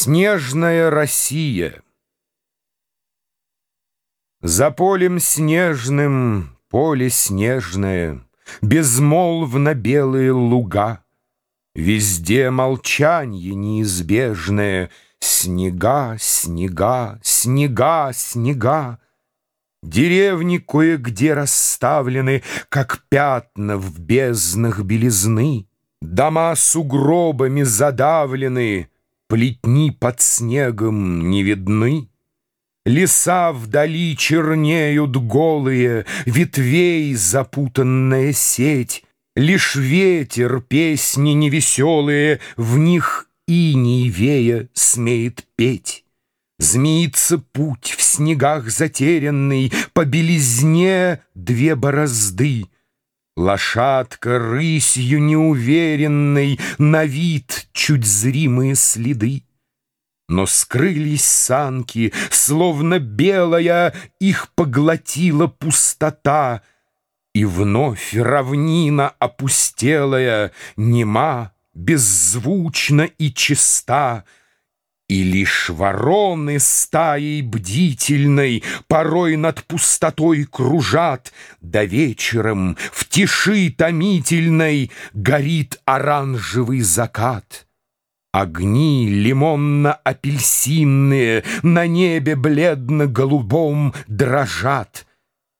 Снежная Россия. За полем снежным поле снежное, Безмолвно белые луга, Везде молчанье неизбежное, Снега, снега, снега, снега. Деревни кое-где расставлены, Как пятна в безднах белизны, Дома сугробами задавлены, Плетни под снегом не видны. Леса вдали чернеют голые, Ветвей запутанная сеть. Лишь ветер песни невеселые В них иней вея смеет петь. Змеится путь в снегах затерянный, По белизне две борозды — Лошадка рысью неуверенной На вид чуть зримые следы. Но скрылись санки, словно белая Их поглотила пустота, И вновь равнина опустелая Нема, беззвучна и чиста — и лишь вороны стаей бдительной Порой над пустотой кружат, Да вечером в тиши томительной Горит оранжевый закат. Огни лимонно-апельсинные На небе бледно-голубом дрожат,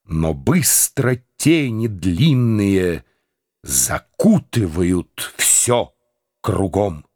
Но быстро тени длинные Закутывают все кругом.